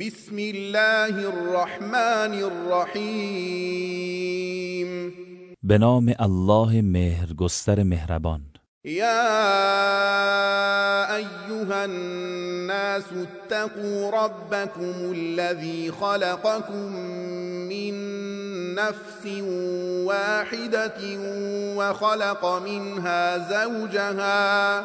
بسم الله الرحمن الرحیم به نام الله مهرگستر مهربان. یا ایها الناس اتقوا ربكم الذي خلقكم من نفس واحدة وخلق منها زوجها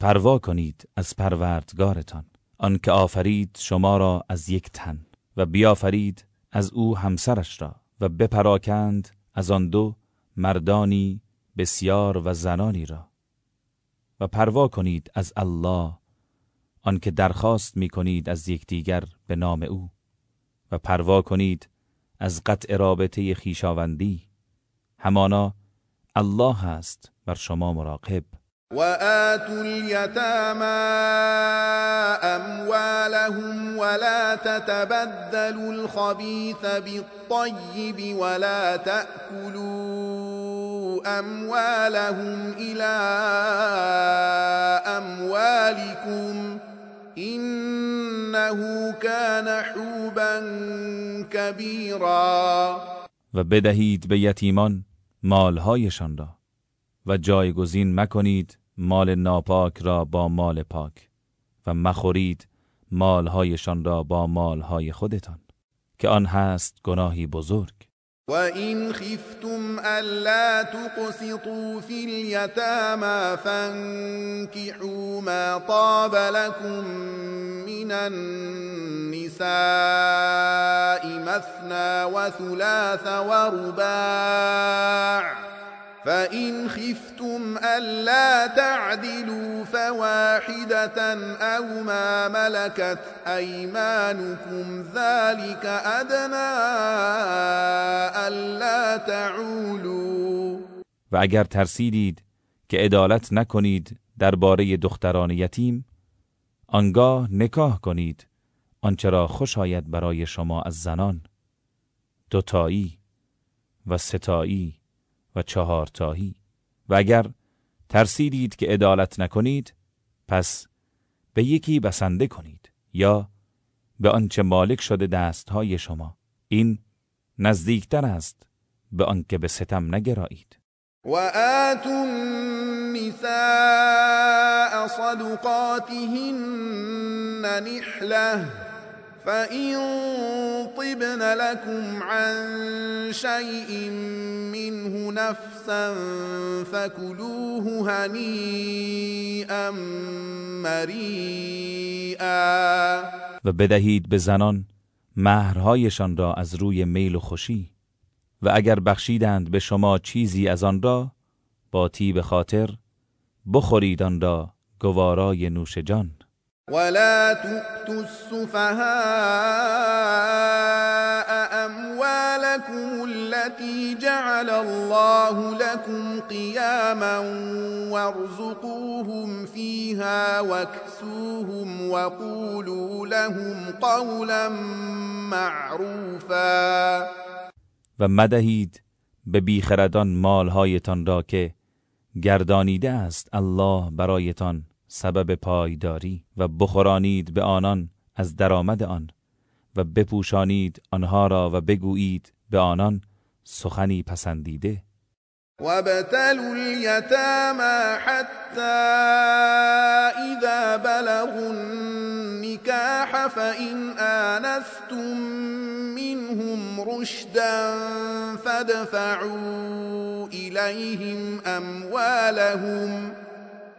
پروا کنید از پروردگارتان. آنکه آفرید شما را از یک تن و بیافرید از او همسرش را و بپراکند از آن دو مردانی بسیار و زنانی را. و پروا کنید از الله. آنکه درخواست می کنید از یکدیگر به نام او. و پروا کنید از قطع رابطه خیشاوندی همانا الله است بر شما مراقب. وآتوا اليتامى أموالهم ولا تتبدلوا الخبيث بالطيب ولا تأكلوا أموالهم إلى أموالكم إنه كان حوبا كبيرا. و بدهید به یتیمان مالهایشان را. و جایگزین مکنید مال ناپاک را با مال پاک و مخورید مالهایشان را با مالهای خودتان که آن هست گناهی بزرگ. وإن خفتم ألا تقسطوا في اليتامى فانكحوا ما طاب لكم من النساء مثنى وثلاث ورباع فإن خفتم ألا تعدلوا فواحدة أو ما ملكت أيمانكم ذلك أدنى ألا تعولوا. و اگر ترسیدید که عدالت نکنید درباره دختران یتیم آنگاه نکاح کنید آنچه را خوش آید برای شما از زنان دوتایی و ستایی. و چهارتایی و اگر ترسیدید که عدالت نکنید پس به یکی بسنده کنید یا به آنچه مالک شده دستهای شما. این نزدیکتر است به آنکه به ستم نگرایید. و آتوا النساء صدقاتهن نحله فإن طبن لكم عن شيء منه نفسا فكلوه هنيئا مريئا. و بدهید به زنان مهرهایشان را از روی میل و خوشی. و اگر بخشیدند به شما چیزی از آن را با تیب خاطر بخورید آن را گوارای نوش جان. ولا تؤتوا السفهاء أموالكم التي جعل الله لكم قياما وارزقوهم فيها واكسوهم وقولوا لهم قولا معروفا. و مدهید به بیخردان مالهایتان را که گردانیده است الله برایتان. سبب پایداری و بخورانید به آنان از درآمد آن و بپوشانید آنها را و بگویید به آنان سخنی پسندیده. وابتلوا اليتامى حتى إذا بلغوا النكاح فإن آنستم منهم رشدا فادفعوا إليهم أموالهم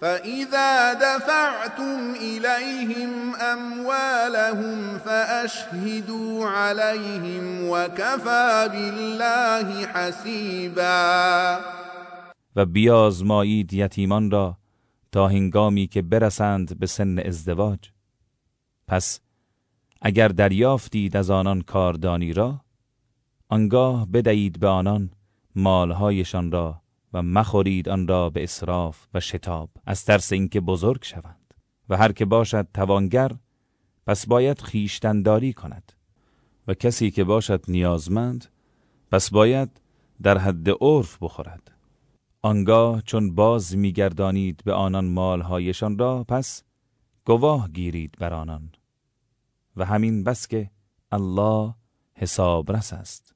فإذا دفعتم إليهم أموالهم فأشهدوا عليهم وكفى بالله حسيبا و بیازمایید یتیمان را تا هنگامی که برسند به سن ازدواج. پس اگر دریافتید از آنان کاردانی را آنگاه بدهید به آنان مالهایشان را و مخورید آن را به اصراف و شتاب از ترس اینکه بزرگ شوند. و هر که باشد توانگر پس باید خیشتنداری کند. و کسی که باشد نیازمند پس باید در حد عرف بخورد. آنگاه چون باز میگردانید به آنان مالهایشان را پس گواه گیرید بر آنان. و همین بس که الله حسابرس است.